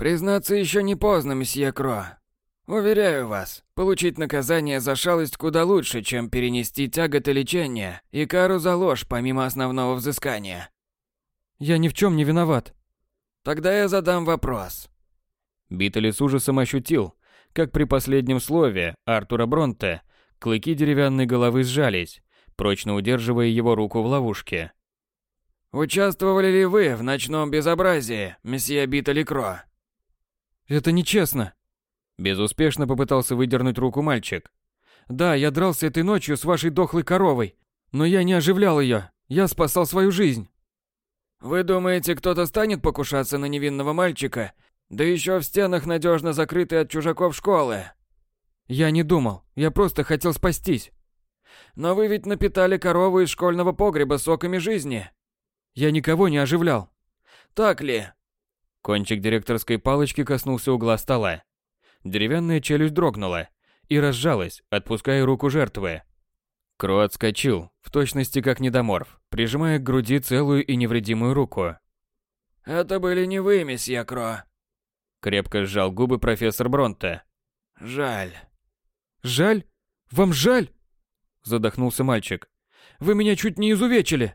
Признаться, еще не поздно, месье Кро. Уверяю вас, получить наказание за шалость куда лучше, чем перенести тяготы лечения и кару за ложь помимо основного взыскания. Я ни в чем не виноват. Тогда я задам вопрос. Биттель с ужасом ощутил, как при последнем слове Артура Бронте клыки деревянной головы сжались, прочно удерживая его руку в ловушке. Участвовали ли вы в ночном безобразии, месье Биттель Кро? Это нечестно. Безуспешно попытался выдернуть руку мальчик. Да, я дрался этой ночью с вашей дохлой коровой, но я не оживлял ее. Я спасал свою жизнь. Вы думаете, кто-то станет покушаться на невинного мальчика, да еще в стенах надежно закрытой от чужаков школы? Я не думал, я просто хотел спастись. Но вы ведь напитали корову из школьного погреба соками жизни. Я никого не оживлял. Так ли? Кончик директорской палочки коснулся угла стола. Деревянная челюсть дрогнула и разжалась, отпуская руку жертвы. Кро отскочил, в точности как недоморф, прижимая к груди целую и невредимую руку. «Это были не вы, месье Кро». Крепко сжал губы профессор Бронте. «Жаль». «Жаль? Вам жаль?» Задохнулся мальчик. «Вы меня чуть не изувечили».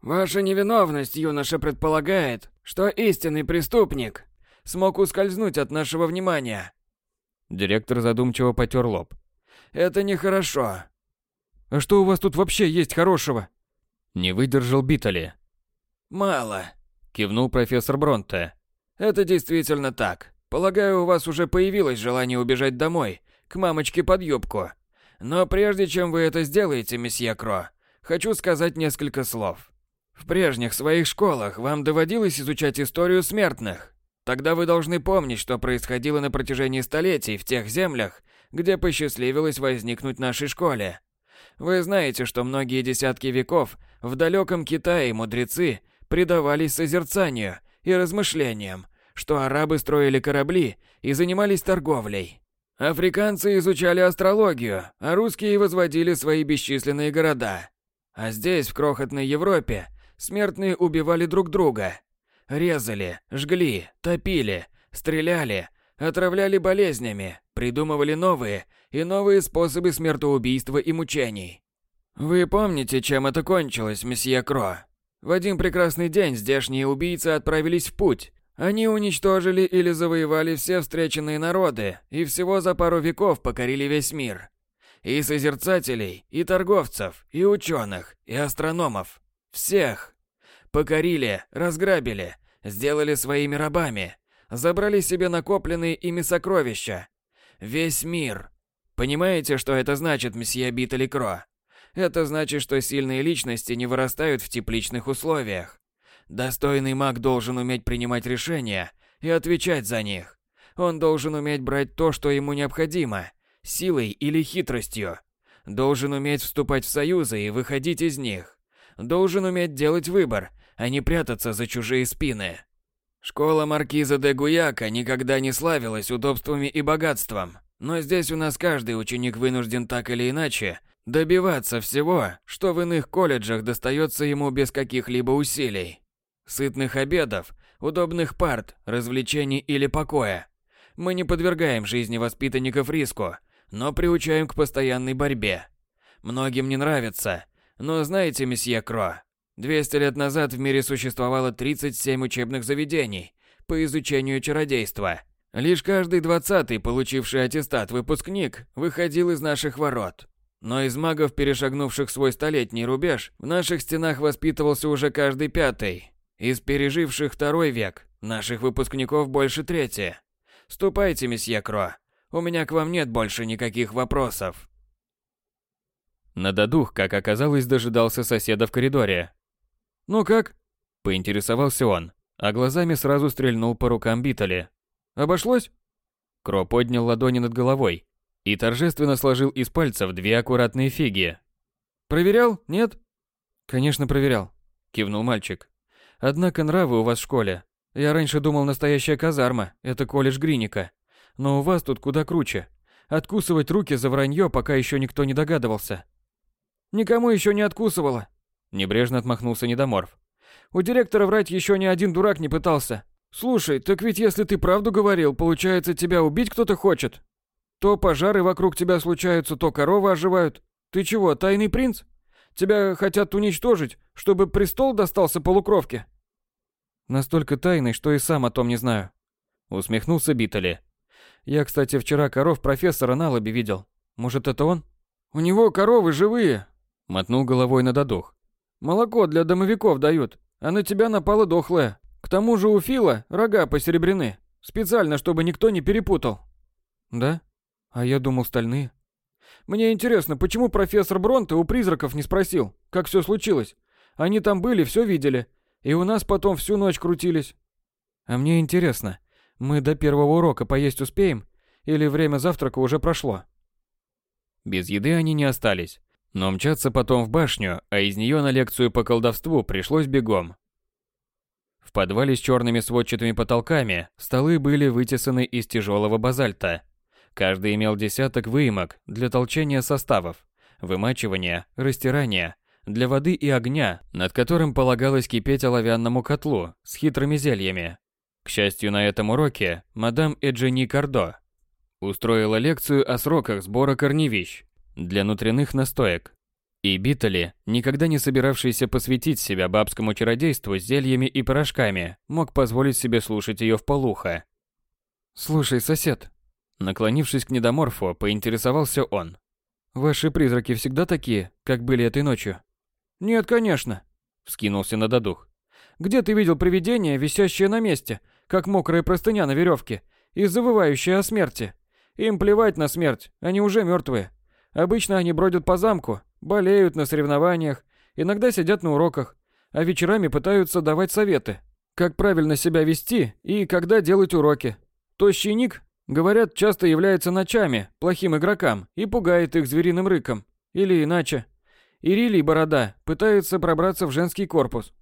«Ваша невиновность, юноша, предполагает, что истинный преступник смог ускользнуть от нашего внимания». Директор задумчиво потер лоб. «Это нехорошо. А что у вас тут вообще есть хорошего? Не выдержал Битали. Мало, кивнул профессор Бронте. Это действительно так. Полагаю, у вас уже появилось желание убежать домой, к мамочке под юбку. Но прежде чем вы это сделаете, месье Кро, хочу сказать несколько слов. В прежних своих школах вам доводилось изучать историю смертных. Тогда вы должны помнить, что происходило на протяжении столетий в тех землях, где посчастливилось возникнуть нашей школе. Вы знаете, что многие десятки веков в далеком Китае мудрецы предавались созерцанию и размышлениям, что арабы строили корабли и занимались торговлей. Африканцы изучали астрологию, а русские возводили свои бесчисленные города. А здесь, в крохотной Европе, смертные убивали друг друга. Резали, жгли, топили, стреляли, отравляли болезнями, придумывали новые и новые способы смертоубийства и мучений. Вы помните, чем это кончилось, месье Кро? В один прекрасный день здешние убийцы отправились в путь. Они уничтожили или завоевали все встреченные народы и всего за пару веков покорили весь мир. И созерцателей, и торговцев, и ученых, и астрономов. Всех. Покорили, разграбили, сделали своими рабами, забрали себе накопленные ими сокровища. Весь мир. Понимаете, что это значит, месье Биттель Кро? Это значит, что сильные личности не вырастают в тепличных условиях. Достойный маг должен уметь принимать решения и отвечать за них. Он должен уметь брать то, что ему необходимо, силой или хитростью. Должен уметь вступать в союзы и выходить из них. Должен уметь делать выбор, а не прятаться за чужие спины. Школа маркиза де Гуяка никогда не славилась удобствами и богатством, но здесь у нас каждый ученик вынужден так или иначе добиваться всего, что в иных колледжах достается ему без каких-либо усилий. Сытных обедов, удобных парт, развлечений или покоя. Мы не подвергаем жизни воспитанников риску, но приучаем к постоянной борьбе. Многим не нравится, но знаете, месье Кро, 200 лет назад в мире существовало 37 учебных заведений по изучению чародейства. Лишь каждый двадцатый, получивший аттестат выпускник, выходил из наших ворот. Но из магов, перешагнувших свой столетний рубеж, в наших стенах воспитывался уже каждый пятый. Из переживших второй век, наших выпускников больше трети. Ступайте, месье Кро. У меня к вам нет больше никаких вопросов. На додух, как оказалось, дожидался соседа в коридоре. «Ну как?» – поинтересовался он, а глазами сразу стрельнул по рукам Битали. «Обошлось?» Кро поднял ладони над головой и торжественно сложил из пальцев две аккуратные фиги. «Проверял? Нет?» «Конечно, проверял», – кивнул мальчик. «Однако нравы у вас в школе. Я раньше думал, настоящая казарма – это колледж Гриника. Но у вас тут куда круче. Откусывать руки за вранье, пока еще никто не догадывался». «Никому еще не откусывала», Небрежно отмахнулся недоморф. У директора врать еще ни один дурак не пытался. Слушай, так ведь если ты правду говорил, получается, тебя убить кто-то хочет? То пожары вокруг тебя случаются, то коровы оживают. Ты чего, тайный принц? Тебя хотят уничтожить, чтобы престол достался полукровке? Настолько тайный, что и сам о том не знаю. Усмехнулся Битали. Я, кстати, вчера коров профессора на лобе видел. Может, это он? У него коровы живые. Мотнул головой на додух. Молоко для домовиков дают, а на тебя напало дохлое. К тому же у Фила рога посеребрены. Специально, чтобы никто не перепутал. Да? А я думал, стальные. Мне интересно, почему профессор Бронте у призраков не спросил, как все случилось? Они там были, все видели. И у нас потом всю ночь крутились. А мне интересно, мы до первого урока поесть успеем? Или время завтрака уже прошло? Без еды они не остались. Но мчаться потом в башню, а из нее на лекцию по колдовству пришлось бегом. В подвале с черными сводчатыми потолками столы были вытесаны из тяжелого базальта. Каждый имел десяток выемок для толчения составов, вымачивания, растирания, для воды и огня, над которым полагалось кипеть оловянному котлу с хитрыми зельями. К счастью, на этом уроке мадам Эджени Кардо устроила лекцию о сроках сбора корневищ для внутренних настоек. И Битали, никогда не собиравшийся посвятить себя бабскому чародейству зельями и порошками, мог позволить себе слушать ее в полухо. «Слушай, сосед», наклонившись к недоморфу, поинтересовался он. «Ваши призраки всегда такие, как были этой ночью?» «Нет, конечно», — вскинулся на додух. «Где ты видел привидение, висящее на месте, как мокрая простыня на веревке, и завывающее о смерти? Им плевать на смерть, они уже мертвые. Обычно они бродят по замку, болеют на соревнованиях, иногда сидят на уроках, а вечерами пытаются давать советы, как правильно себя вести и когда делать уроки. Тощий Ник, говорят, часто является ночами плохим игрокам и пугает их звериным рыком. Или иначе. Ирилий Борода пытается пробраться в женский корпус.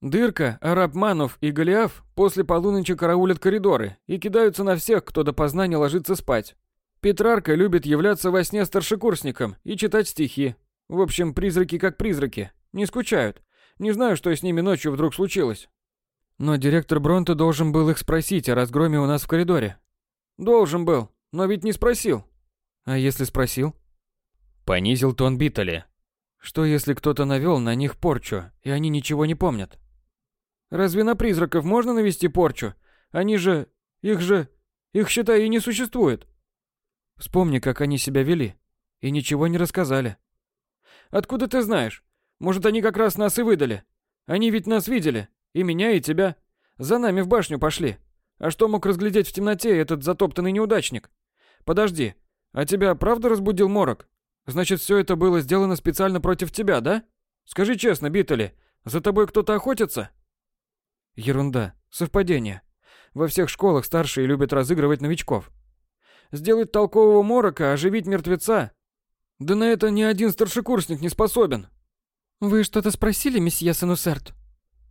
Дырка, Араб Манов и Голиаф после полуночи караулят коридоры и кидаются на всех, кто допоздна не ложится спать. Петрарка любит являться во сне старшекурсником и читать стихи. В общем, призраки как призраки. Не скучают. Не знаю, что с ними ночью вдруг случилось. Но директор Бронте должен был их спросить о разгроме у нас в коридоре. Должен был, но ведь не спросил. А если спросил? Понизил тон Биттали. Что если кто-то навел на них порчу, и они ничего не помнят? Разве на призраков можно навести порчу? Они же... Их же... Их, считай, и не существует. Вспомни, как они себя вели. И ничего не рассказали. Откуда ты знаешь? Может, они как раз нас и выдали? Они ведь нас видели. И меня, и тебя. За нами в башню пошли. А что мог разглядеть в темноте этот затоптанный неудачник? Подожди, а тебя правда разбудил морок? Значит, все это было сделано специально против тебя, да? Скажи честно, Биттели, за тобой кто-то охотится? Ерунда, совпадение. Во всех школах старшие любят разыгрывать новичков. Сделать толкового морока, оживить мертвеца. Да на это ни один старшекурсник не способен. Вы что-то спросили, месье Санусерт?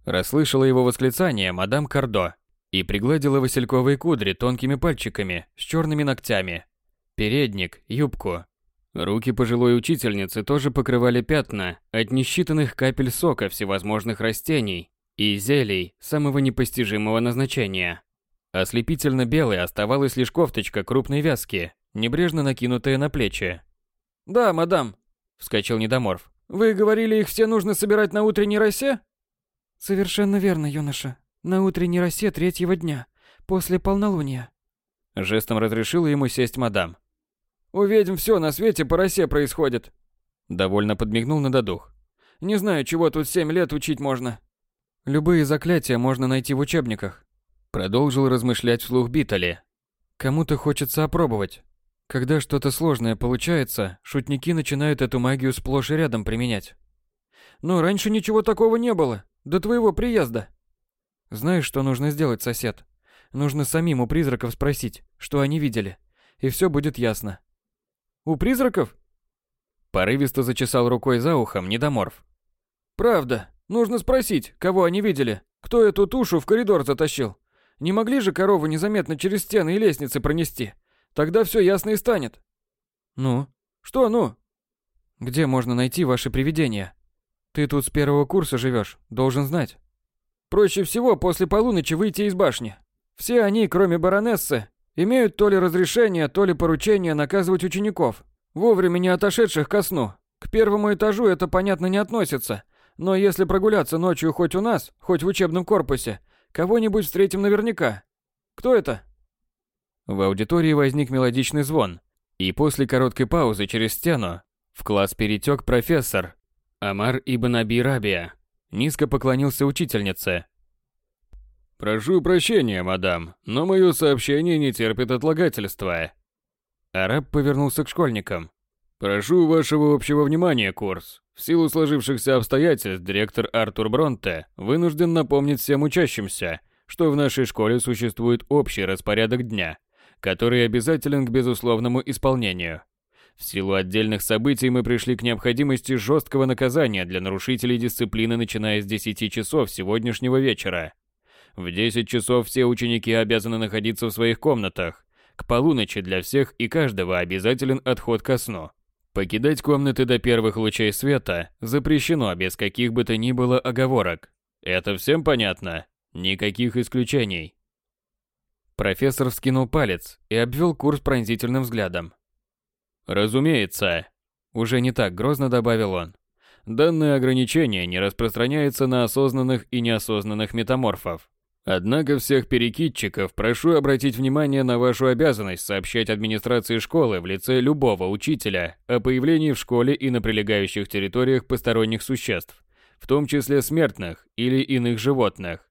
Расслышала его восклицание мадам Кардо и пригладила васильковые кудри тонкими пальчиками с черными ногтями. Передник, юбку. Руки пожилой учительницы тоже покрывали пятна от несчитанных капель сока всевозможных растений и зелий самого непостижимого назначения. Ослепительно белой оставалась лишь кофточка крупной вязки, небрежно накинутая на плечи. «Да, мадам», — вскочил недоморф. «Вы говорили, их все нужно собирать на утренней росе?» «Совершенно верно, юноша. На утренней росе третьего дня, после полнолуния». Жестом разрешила ему сесть мадам. «У ведьм все на свете по росе происходит», — довольно подмигнул на додух. «Не знаю, чего тут семь лет учить можно». «Любые заклятия можно найти в учебниках. Продолжил размышлять вслух Битали. Кому-то хочется опробовать. Когда что-то сложное получается, шутники начинают эту магию сплошь и рядом применять. Но раньше ничего такого не было, до твоего приезда. Знаешь, что нужно сделать, сосед? Нужно самим у призраков спросить, что они видели, и все будет ясно. У призраков? Порывисто зачесал рукой за ухом недоморф. Правда, нужно спросить, кого они видели, кто эту тушу в коридор затащил. Не могли же коровы незаметно через стены и лестницы пронести? Тогда все ясно и станет. Ну? Что ну? Где можно найти ваши привидения? Ты тут с первого курса живешь, должен знать. Проще всего после полуночи выйти из башни. Все они, кроме баронессы, имеют то ли разрешение, то ли поручение наказывать учеников, вовремя не отошедших ко сну. К первому этажу это, понятно, не относится. Но если прогуляться ночью хоть у нас, хоть в учебном корпусе, кого-нибудь встретим наверняка. Кто это? В аудитории возник мелодичный звон, и после короткой паузы через стену в класс перетек профессор Амар Ибн Аби Рабия. Низко поклонился учительнице. «Прошу прощения, мадам, но мое сообщение не терпит отлагательства». Араб повернулся к школьникам. «Прошу вашего общего внимания, курс. В силу сложившихся обстоятельств директор Артур Бронте вынужден напомнить всем учащимся, что в нашей школе существует общий распорядок дня, который обязателен к безусловному исполнению. В силу отдельных событий мы пришли к необходимости жесткого наказания для нарушителей дисциплины начиная с 10 часов сегодняшнего вечера. В 10 часов все ученики обязаны находиться в своих комнатах. К полуночи для всех и каждого обязателен отход ко сну. Покидать комнаты до первых лучей света запрещено без каких бы то ни было оговорок. Это всем понятно? Никаких исключений. Профессор вскинул палец и обвел курс пронзительным взглядом. Разумеется, уже не так грозно добавил он. Данное ограничение не распространяется на осознанных и неосознанных метаморфов. Однако всех перекидчиков прошу обратить внимание на вашу обязанность сообщать администрации школы в лице любого учителя о появлении в школе и на прилегающих территориях посторонних существ, в том числе смертных или иных животных.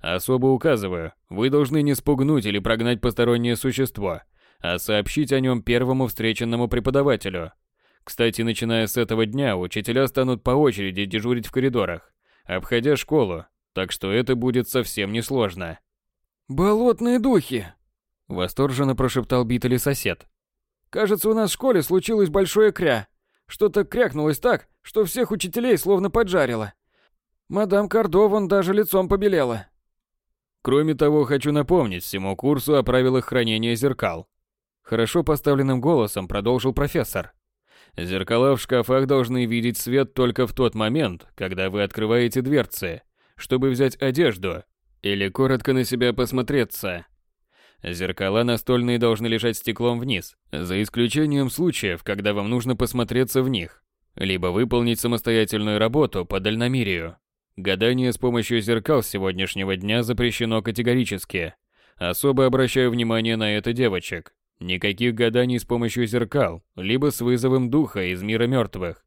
Особо указываю, вы должны не спугнуть или прогнать постороннее существо, а сообщить о нем первому встреченному преподавателю. Кстати, начиная с этого дня, учителя станут по очереди дежурить в коридорах, обходя школу, так что это будет совсем несложно. «Болотные духи!» – восторженно прошептал Битали сосед. «Кажется, у нас в школе случилось большое кря. Что-то крякнулось так, что всех учителей словно поджарило. Мадам Кардо вон даже лицом побелела. Кроме того, хочу напомнить всему курсу о правилах хранения зеркал. Хорошо поставленным голосом продолжил профессор. Зеркала в шкафах должны видеть свет только в тот момент, когда вы открываете дверцы, чтобы взять одежду или коротко на себя посмотреться. Зеркала настольные должны лежать стеклом вниз, за исключением случаев, когда вам нужно посмотреться в них, либо выполнить самостоятельную работу по дальномерию. Гадание с помощью зеркал сегодняшнего дня запрещено категорически. Особо обращаю внимание на это девочек. Никаких гаданий с помощью зеркал, либо с вызовом духа из мира мертвых.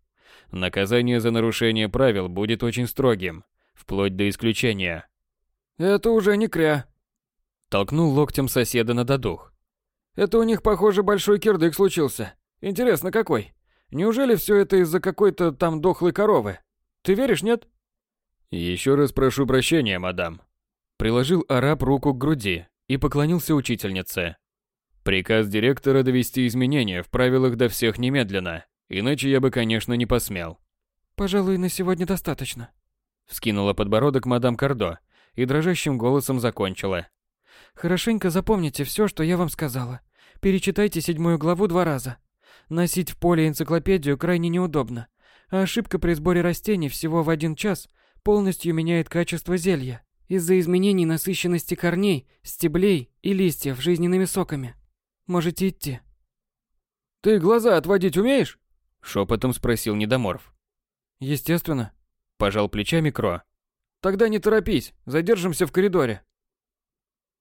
Наказание за нарушение правил будет очень строгим, вплоть до исключения. Это уже не кря. Толкнул локтем соседа на додух. Это у них, похоже, большой кирдык случился. Интересно, какой? Неужели все это из-за какой-то там дохлой коровы? Ты веришь, нет? «Еще раз прошу прощения, мадам». Приложил араб руку к груди и поклонился учительнице. «Приказ директора довести изменения в правилах до всех немедленно, иначе я бы, конечно, не посмел». «Пожалуй, на сегодня достаточно», — вскинула подбородок мадам Кардо и дрожащим голосом закончила. «Хорошенько запомните все, что я вам сказала. Перечитайте седьмую главу два раза. Носить в поле энциклопедию крайне неудобно, а ошибка при сборе растений всего в один час полностью меняет качество зелья из-за изменений насыщенности корней, стеблей и листьев жизненными соками. Можете идти. Ты глаза отводить умеешь? шепотом спросил Недоморф. Естественно, пожал плечами Кро. Тогда не торопись, задержимся в коридоре.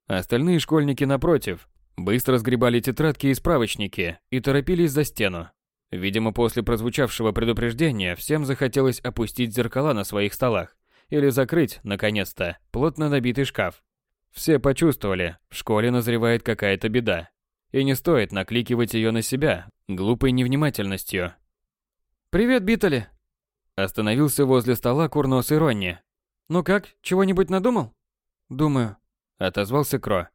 Остальные школьники напротив быстро сгребали тетрадки и справочники и торопились за стену. Видимо, после прозвучавшего предупреждения всем захотелось опустить зеркала на своих столах или закрыть, наконец-то, плотно набитый шкаф. Все почувствовали, в школе назревает какая-то беда. И не стоит накликивать ее на себя глупой невнимательностью. «Привет, Битали!» Остановился возле стола курносый Ронни. «Ну как, чего-нибудь надумал?» «Думаю», — отозвался Кро.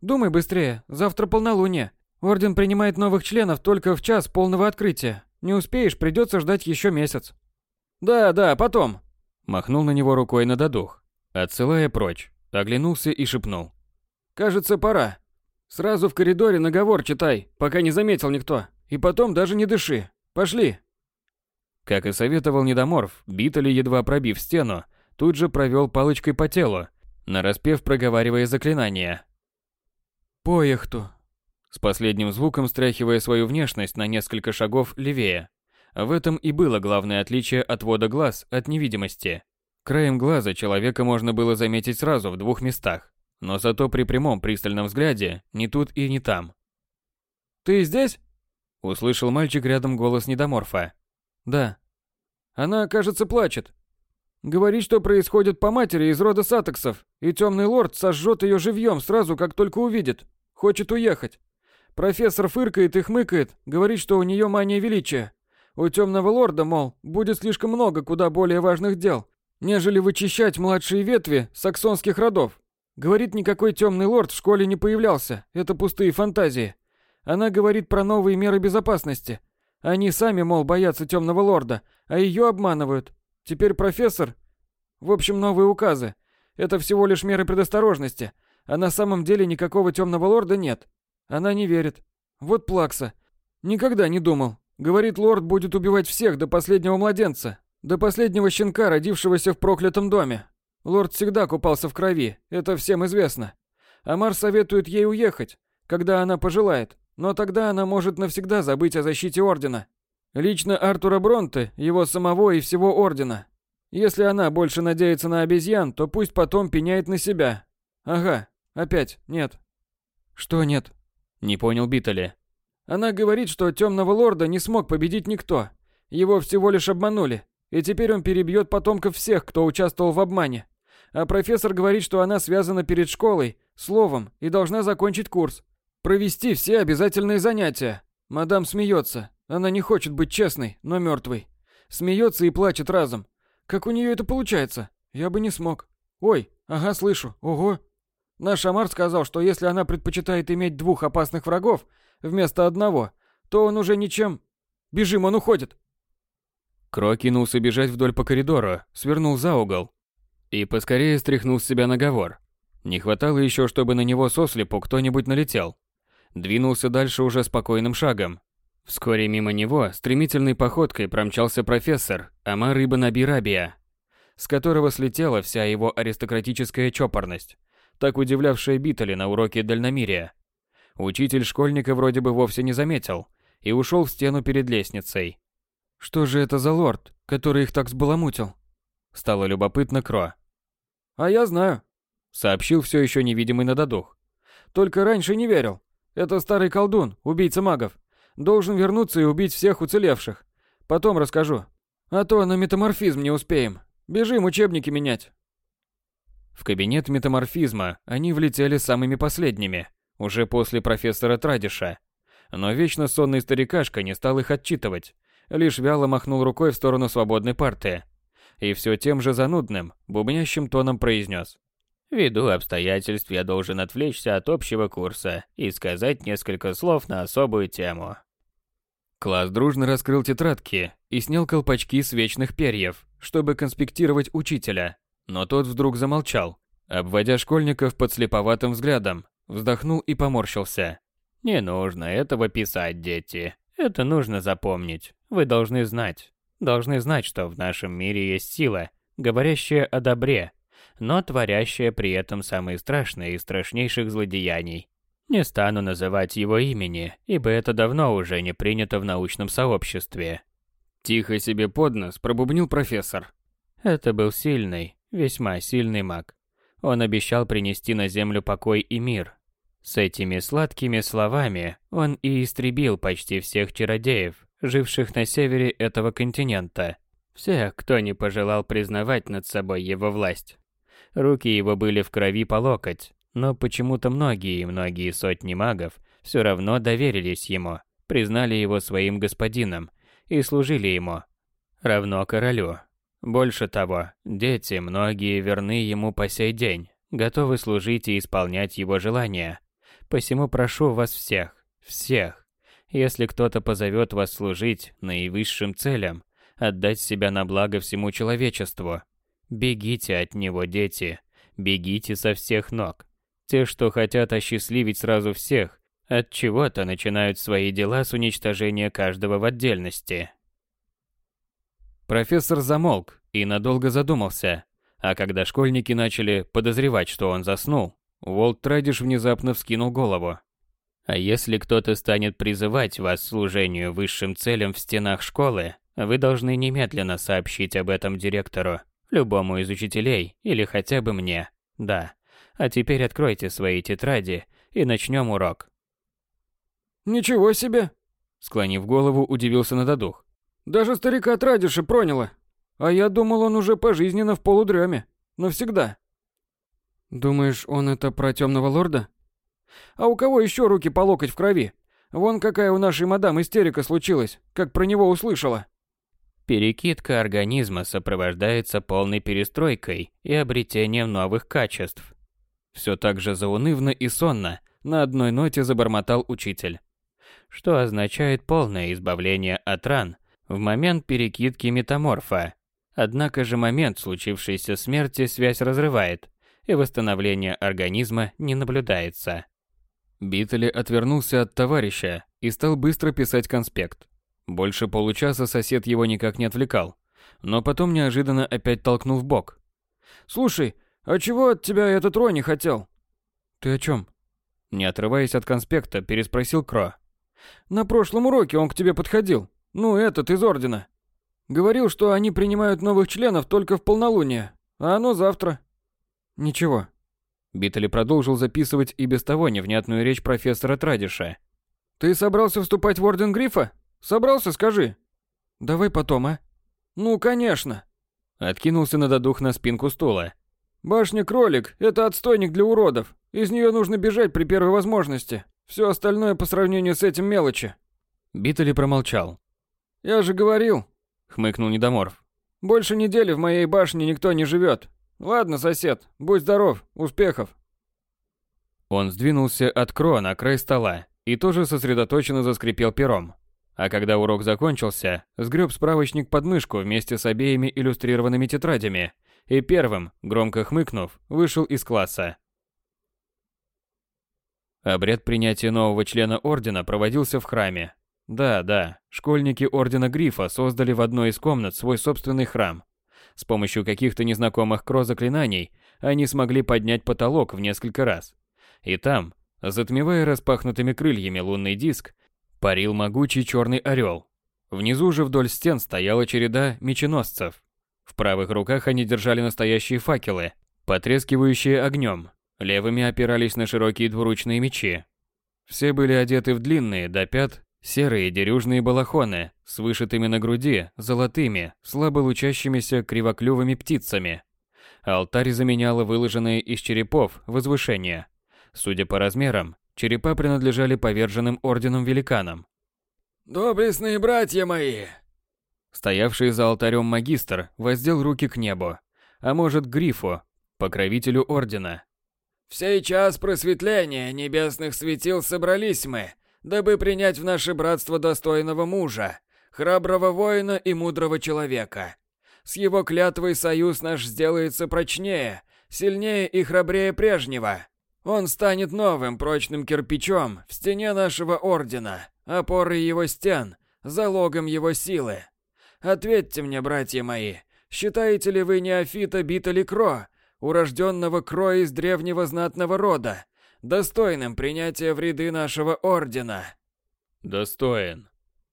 «Думай быстрее, завтра полнолуние. Орден принимает новых членов только в час полного открытия. Не успеешь, придется ждать еще месяц. Да, да, потом. Махнул на него рукой на додух, отсылая прочь. Оглянулся и шепнул. Кажется, пора. Сразу в коридоре наговор читай, пока не заметил никто. И потом даже не дыши. Пошли. Как и советовал Недоморф, Битали, едва пробив стену, тут же провел палочкой по телу, нараспев проговаривая заклинание. «Поехту», с последним звуком стряхивая свою внешность на несколько шагов левее. В этом и было главное отличие отвода глаз от невидимости. Краем глаза человека можно было заметить сразу в двух местах, но зато при прямом пристальном взгляде ни тут и ни там. «Ты здесь?» – услышал мальчик рядом голос недоморфа. «Да». «Она, кажется, плачет. Говорит, что происходит по матери из рода Сатексов, и темный лорд сожжет ее живьем сразу, как только увидит. Хочет уехать. Профессор фыркает и хмыкает, говорит, что у нее мания величия. У темного лорда, мол, будет слишком много куда более важных дел, нежели вычищать младшие ветви саксонских родов. Говорит, никакой темный лорд в школе не появлялся, это пустые фантазии. Она говорит про новые меры безопасности. Они сами, мол, боятся темного лорда, а ее обманывают. Теперь профессор... В общем, новые указы. Это всего лишь меры предосторожности, а на самом деле никакого темного лорда нет. Она не верит. Вот плакса. Никогда не думал. Говорит, лорд будет убивать всех до последнего младенца, до последнего щенка, родившегося в проклятом доме. Лорд всегда купался в крови, это всем известно. Амар советует ей уехать, когда она пожелает, но тогда она может навсегда забыть о защите Ордена. Лично Артура Бронте, его самого и всего Ордена. Если она больше надеется на обезьян, то пусть потом пеняет на себя. Ага, опять, нет. Что нет? Не понял Битали. Она говорит, что Темного Лорда не смог победить никто. Его всего лишь обманули. И теперь он перебьет потомков всех, кто участвовал в обмане. А профессор говорит, что она связана перед школой, словом, и должна закончить курс. Провести все обязательные занятия. Мадам смеется. Она не хочет быть честной, но мертвой. Смеется и плачет разом. Как у нее это получается? Я бы не смог. Ой, ага, слышу. Ого. Наш Амар сказал, что если она предпочитает иметь двух опасных врагов вместо одного, то он уже ничем... Бежим, он уходит. Кро кинулся бежать вдоль по коридору, свернул за угол, и поскорее стряхнул с себя наговор. Не хватало еще, чтобы на него сослепу кто-нибудь налетел. Двинулся дальше уже спокойным шагом. Вскоре мимо него стремительной походкой промчался профессор Амар Ибн Абирабия, с которого слетела вся его аристократическая чопорность, так удивлявшая Битали на уроке дальномерия. Учитель школьника вроде бы вовсе не заметил и ушел в стену перед лестницей. Что же это за лорд, который их так сбаламутил? Стало любопытно Кро. «А я знаю», — сообщил все еще невидимый Нададух. «Только раньше не верил. Это старый колдун, убийца магов. Должен вернуться и убить всех уцелевших. Потом расскажу. А то на метаморфизм не успеем. Бежим учебники менять». В кабинет метаморфизма они влетели самыми последними, уже после профессора Традиша. Но вечно сонный старикашка не стал их отчитывать, лишь вяло махнул рукой в сторону свободной парты и все тем же занудным, бубнящим тоном произнес. «Ввиду обстоятельств я должен отвлечься от общего курса и сказать несколько слов на особую тему». Класс дружно раскрыл тетрадки и снял колпачки с вечных перьев, чтобы конспектировать учителя. Но тот вдруг замолчал, обводя школьников подслеповатым взглядом, вздохнул и поморщился. «Не нужно этого писать, дети. Это нужно запомнить. Вы должны знать должны знать, что в нашем мире есть сила, говорящая о добре, но творящая при этом самые страшные и страшнейших злодеяний. Не стану называть его имени, ибо это давно уже не принято в научном сообществе. Тихо себе под нос пробубнил профессор. Это был сильный, весьма сильный маг. Он обещал принести на землю покой и мир. С этими сладкими словами он и истребил почти всех чародеев, живших на севере этого континента. Всех, кто не пожелал признавать над собой его власть. Руки его были в крови по локоть, но почему-то многие и многие сотни магов все равно доверились ему, признали его своим господином и служили ему. Равно королю. Больше того, дети многие верны ему по сей день, готовы служить и исполнять его желания. Посему прошу вас всех, всех, если кто-то позовет вас служить наивысшим целям, отдать себя на благо всему человечеству, бегите от него, дети, бегите со всех ног. Те, что хотят осчастливить сразу всех, от чего-то начинают свои дела с уничтожения каждого в отдельности. Профессор замолк и надолго задумался, А когда школьники начали подозревать, что он заснул, Волт Традиш внезапно вскинул голову. А если кто-то станет призывать вас к служению высшим целям в стенах школы, вы должны немедленно сообщить об этом директору, любому из учителей или хотя бы мне. Да. А теперь откройте свои тетради и начнем урок. Ничего себе, склонив голову, удивился Нададух. Даже старика Традиши проняло. А я думал, он уже пожизненно в полудреме. Навсегда. Думаешь, он это про темного лорда? А у кого еще руки по локоть в крови? Вон какая у нашей мадам истерика случилась, как про него услышала. Перекидка организма сопровождается полной перестройкой и обретением новых качеств. Все так же заунывно и сонно на одной ноте забормотал учитель. Что означает полное избавление от ран в момент перекидки метаморфа. Однако же момент случившейся смерти связь разрывает, и восстановление организма не наблюдается. Биттели отвернулся от товарища и стал быстро писать конспект. Больше получаса сосед его никак не отвлекал, но потом неожиданно опять толкнул в бок. «Слушай, а чего от тебя этот Рони хотел?» «Ты о чем?» Не отрываясь от конспекта, переспросил Кро. «На прошлом уроке он к тебе подходил. Ну, этот из Ордена. Говорил, что они принимают новых членов только в полнолуние, а оно завтра». «Ничего, Биттели продолжил записывать и без того невнятную речь профессора Традиша. «Ты собрался вступать в Орден Грифа? Собрался, скажи?» «Давай потом, а?» «Ну, конечно». Откинулся на додух на спинку стула. «Башня-кролик – это отстойник для уродов. Из нее нужно бежать при первой возможности. Все остальное по сравнению с этим мелочи». Биттели промолчал. «Я же говорил», – хмыкнул Недоморф. «Больше недели в моей башне никто не живет. Ладно, сосед, будь здоров, успехов. Он сдвинулся от Кро на край стола и тоже сосредоточенно заскрипел пером. А когда урок закончился, сгреб справочник под мышку вместе с обеими иллюстрированными тетрадями и первым, громко хмыкнув, вышел из класса. Обряд принятия нового члена Ордена проводился в храме. Да, да, школьники Ордена Грифа создали в одной из комнат свой собственный храм – с помощью каких-то незнакомых кро-заклинаний они смогли поднять потолок в несколько раз. И там, затмевая распахнутыми крыльями лунный диск, парил могучий черный орел. Внизу же вдоль стен стояла череда меченосцев. В правых руках они держали настоящие факелы, потрескивающие огнем. Левыми опирались на широкие двуручные мечи. Все были одеты в длинные до пят Серые дерюжные балахоны с вышитыми на груди золотыми, слабо лучащимися кривоклювыми птицами. Алтарь заменяло выложенные из черепов возвышение. Судя по размерам, черепа принадлежали поверженным орденом великанам. «Доблестные братья мои!» Стоявший за алтарем магистр воздел руки к небу, а может к грифу, покровителю ордена. «В сей час просветления небесных светил собрались мы, дабы принять в наше братство достойного мужа, храброго воина и мудрого человека. С его клятвой союз наш сделается прочнее, сильнее и храбрее прежнего. Он станет новым прочным кирпичом в стене нашего ордена, опорой его стен, залогом его силы. Ответьте мне, братья мои, считаете ли вы неофита Бита Кро, урожденного Кро из древнего знатного рода, достойным принятия в ряды нашего ордена. Достоин,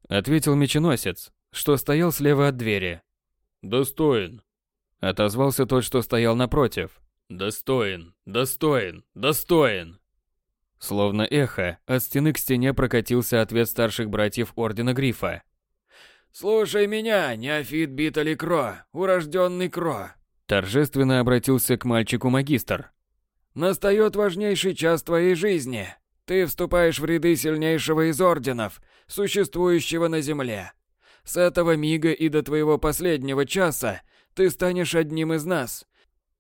ответил меченосец, что стоял слева от двери. Достоин, отозвался тот, что стоял напротив. Достоин, достоин, достоин. Словно эхо, от стены к стене прокатился ответ старших братьев Ордена Грифа. «Слушай меня, неофит Битали Кро, урожденный Кро!» Торжественно обратился к мальчику магистр. Настает важнейший час твоей жизни. Ты вступаешь в ряды сильнейшего из орденов, существующего на земле. С этого мига и до твоего последнего часа ты станешь одним из нас.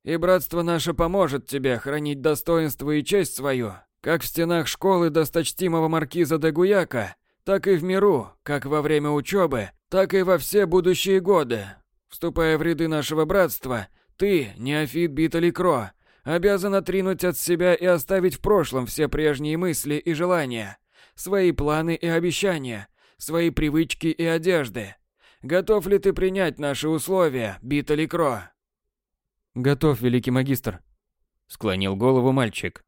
И братство наше поможет тебе хранить достоинство и честь свою, как в стенах школы досточтимого маркиза де Гуяка, так и в миру, как во время учебы, так и во все будущие годы. Вступая в ряды нашего братства, ты, неофит Битали Кро, обязан отринуть от себя и оставить в прошлом все прежние мысли и желания, свои планы и обещания, свои привычки и одежды. Готов ли ты принять наши условия, Бита Кро? Готов, великий магистр. Склонил голову мальчик.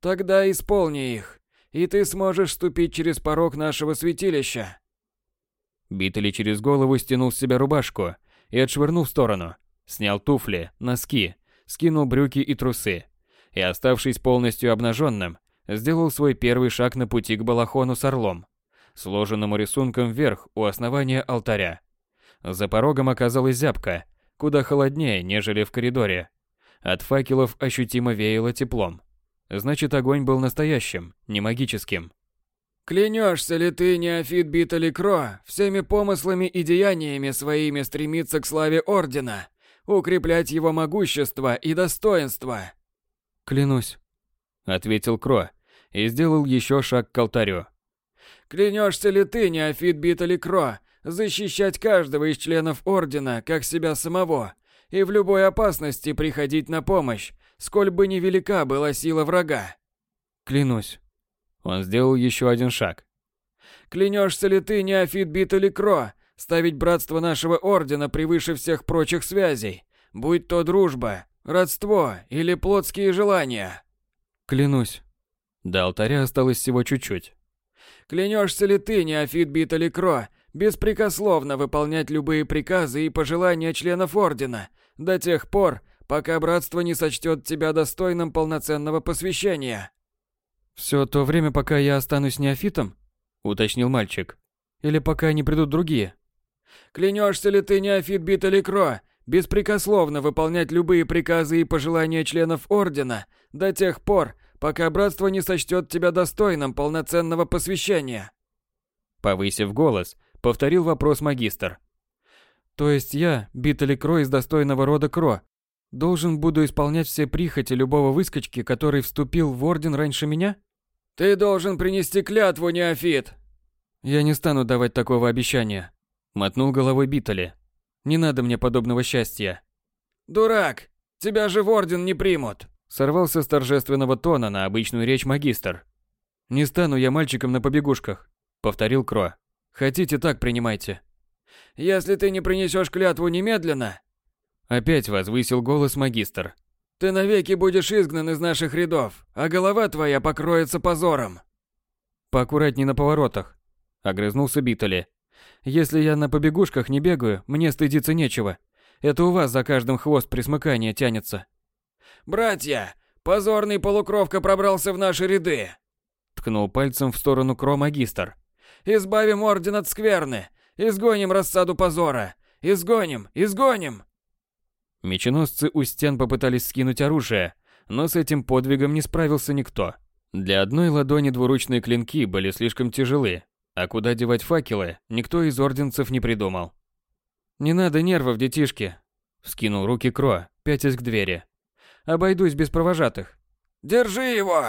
Тогда исполни их, и ты сможешь ступить через порог нашего святилища. Битали через голову стянул с себя рубашку и отшвырнул в сторону. Снял туфли, носки, скинул брюки и трусы. И, оставшись полностью обнаженным, сделал свой первый шаг на пути к балахону с орлом, сложенному рисунком вверх у основания алтаря. За порогом оказалась зябка, куда холоднее, нежели в коридоре. От факелов ощутимо веяло теплом. Значит, огонь был настоящим, не магическим. Клянешься ли ты, неофит Битали Кро, всеми помыслами и деяниями своими стремиться к славе Ордена, укреплять его могущество и достоинство? Клянусь, ответил Кро и сделал еще шаг к алтарю. Клянешься ли ты, неофит Битали Кро, защищать каждого из членов Ордена, как себя самого, и в любой опасности приходить на помощь, сколь бы невелика была сила врага? Клянусь. Он сделал еще один шаг. Клянешься ли ты, неофит Битали Кро, ставить братство нашего Ордена превыше всех прочих связей, будь то дружба, родство или плотские желания? Клянусь. До алтаря осталось всего чуть-чуть. Клянешься ли ты, неофит Битали Кро, беспрекословно выполнять любые приказы и пожелания членов Ордена до тех пор, пока братство не сочтет тебя достойным полноценного посвящения. Все то время, пока я останусь неофитом? Уточнил мальчик. Или пока не придут другие? Клянешься ли ты, неофит Биталикро, беспрекословно выполнять любые приказы и пожелания членов Ордена до тех пор, пока братство не сочтет тебя достойным полноценного посвящения? Повысив голос, повторил вопрос магистр. То есть я, Битали Кро из достойного рода Кро, должен буду исполнять все прихоти любого выскочки, который вступил в орден раньше меня? Ты должен принести клятву, неофит. Я не стану давать такого обещания, мотнул головой Битали. Не надо мне подобного счастья. Дурак, тебя же в орден не примут. Сорвался с торжественного тона на обычную речь магистр. Не стану я мальчиком на побегушках, повторил Кро. Хотите так принимайте. Если ты не принесешь клятву немедленно, опять возвысил голос магистр. Ты навеки будешь изгнан из наших рядов, а голова твоя покроется позором. Поаккуратней на поворотах, огрызнулся Битали. Если я на побегушках не бегаю, мне стыдиться нечего. Это у вас за каждым хвост присмыкания тянется. Братья, позорный полукровка пробрался в наши ряды. Ткнул пальцем в сторону Кро магистр. Избавим орден от скверны. Изгоним рассаду позора. Изгоним, изгоним. Меченосцы у стен попытались скинуть оружие, но с этим подвигом не справился никто. Для одной ладони двуручные клинки были слишком тяжелы, а куда девать факелы, никто из орденцев не придумал. «Не надо нервов, детишки!» – вскинул руки Кро, пятясь к двери. «Обойдусь без провожатых». «Держи его!»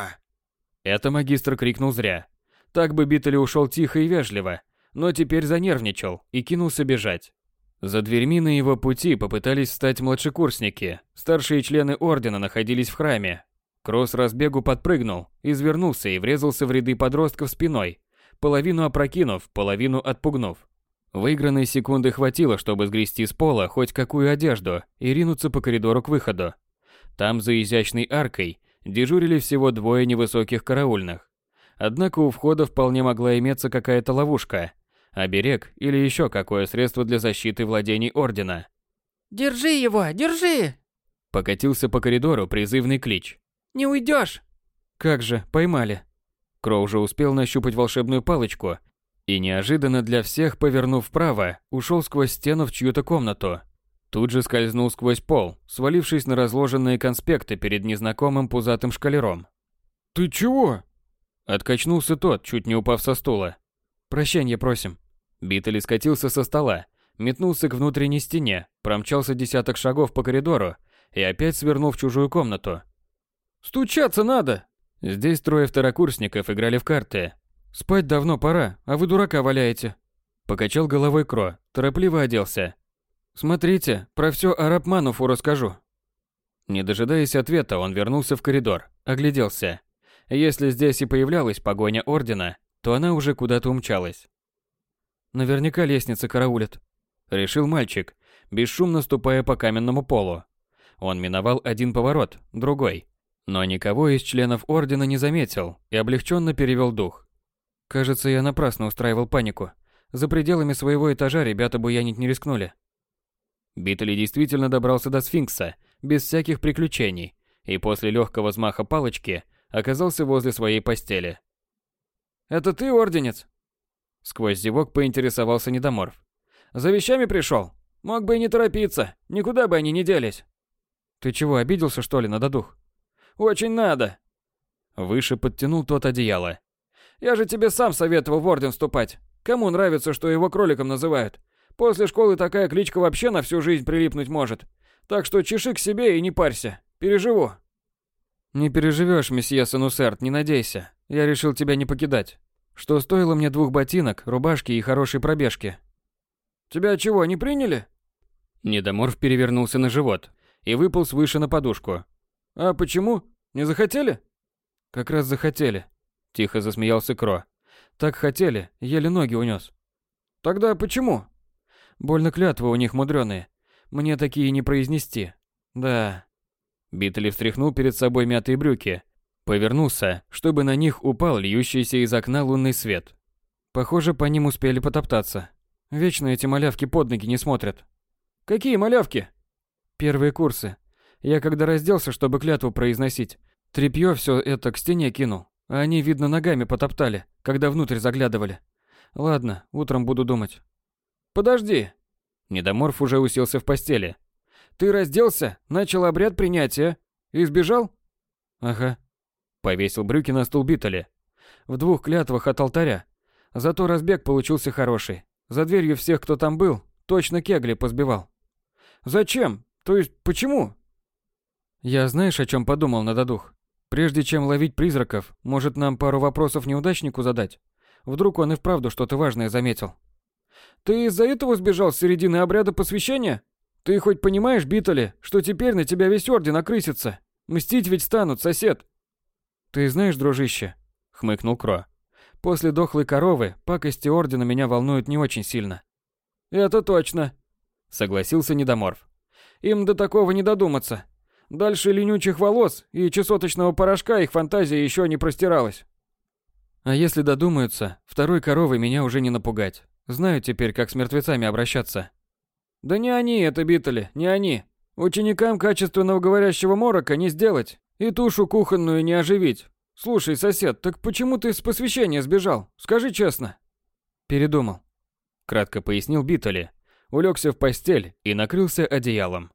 Это магистр крикнул зря. Так бы Биттель ушел тихо и вежливо, но теперь занервничал и кинулся бежать. За дверьми на его пути попытались встать младшекурсники. Старшие члены ордена находились в храме. Кросс разбегу подпрыгнул, извернулся и врезался в ряды подростков спиной, половину опрокинув, половину отпугнув. Выигранной секунды хватило, чтобы сгрести с пола хоть какую одежду и ринуться по коридору к выходу. Там, за изящной аркой, дежурили всего двое невысоких караульных. Однако у входа вполне могла иметься какая-то ловушка, оберег или еще какое средство для защиты владений Ордена. «Держи его, держи!» Покатился по коридору призывный клич. «Не уйдешь!» Как же, поймали. Кроу уже успел нащупать волшебную палочку и неожиданно для всех, повернув вправо, ушел сквозь стену в чью-то комнату. Тут же скользнул сквозь пол, свалившись на разложенные конспекты перед незнакомым пузатым шкалером. «Ты чего?» Откачнулся тот, чуть не упав со стула. «Прощенье просим». Биттель скатился со стола, метнулся к внутренней стене, промчался десяток шагов по коридору и опять свернул в чужую комнату. «Стучаться надо!» Здесь трое второкурсников играли в карты. «Спать давно пора, а вы дурака валяете». Покачал головой Кро, торопливо оделся. «Смотрите, про все араб Мануфу расскажу». Не дожидаясь ответа, он вернулся в коридор, огляделся. Если здесь и появлялась погоня Ордена, то она уже куда-то умчалась. Наверняка лестница караулит. Решил мальчик, бесшумно ступая по каменному полу. Он миновал один поворот, другой. Но никого из членов Ордена не заметил и облегченно перевел дух. Кажется, я напрасно устраивал панику. За пределами своего этажа ребята буянить не рискнули. Битли действительно добрался до сфинкса, без всяких приключений, и после легкого взмаха палочки оказался возле своей постели. «Это ты, Орденец?» Сквозь зевок поинтересовался Недоморф. «За вещами пришел? Мог бы и не торопиться, никуда бы они не делись». «Ты чего, обиделся, что ли, на додух?» «Очень надо». Выше подтянул тот одеяло. «Я же тебе сам советовал в Орден вступать. Кому нравится, что его кроликом называют? После школы такая кличка вообще на всю жизнь прилипнуть может. Так что чеши к себе и не парься. Переживу. Не переживешь, месье Санусерт, не надейся. Я решил тебя не покидать. Что стоило мне двух ботинок, рубашки и хорошей пробежки. Тебя чего, не приняли? Недоморф перевернулся на живот и выполз выше на подушку. А почему? Не захотели? Как раз захотели. Тихо засмеялся Кро. Так хотели, еле ноги унес. Тогда почему? Больно клятвы у них мудреные. Мне такие не произнести. Да. Битли встряхнул перед собой мятые брюки. Повернулся, чтобы на них упал льющийся из окна лунный свет. Похоже, по ним успели потоптаться. Вечно эти малявки под ноги не смотрят. Какие малявки? Первые курсы. Я когда разделся, чтобы клятву произносить, тряпье все это к стене кинул. А они, видно, ногами потоптали, когда внутрь заглядывали. Ладно, утром буду думать. Подожди. Недоморф уже уселся в постели. Ты разделся, начал обряд принятия и сбежал? Ага. Повесил брюки на стул Битали. В двух клятвах от алтаря. Зато разбег получился хороший. За дверью всех, кто там был, точно кегли позбивал. Зачем? То есть почему? Я знаешь, о чем подумал на додух? Прежде чем ловить призраков, может нам пару вопросов неудачнику задать? Вдруг он и вправду что-то важное заметил. Ты из-за этого сбежал с середины обряда посвящения? Ты хоть понимаешь, Битали, что теперь на тебя весь орден окрысится? Мстить ведь станут, сосед. Ты знаешь, дружище, хмыкнул Кро. После дохлой коровы пакости ордена меня волнуют не очень сильно. Это точно, согласился Недоморф. Им до такого не додуматься. Дальше ленючих волос и чесоточного порошка их фантазия еще не простиралась. А если додумаются, второй коровой меня уже не напугать. Знаю теперь, как с мертвецами обращаться. Да не они это битали, не они. Ученикам качественного говорящего морока не сделать и тушу кухонную не оживить. Слушай, сосед, так почему ты с посвящения сбежал? Скажи честно. Передумал. Кратко пояснил Битали. Улегся в постель и накрылся одеялом.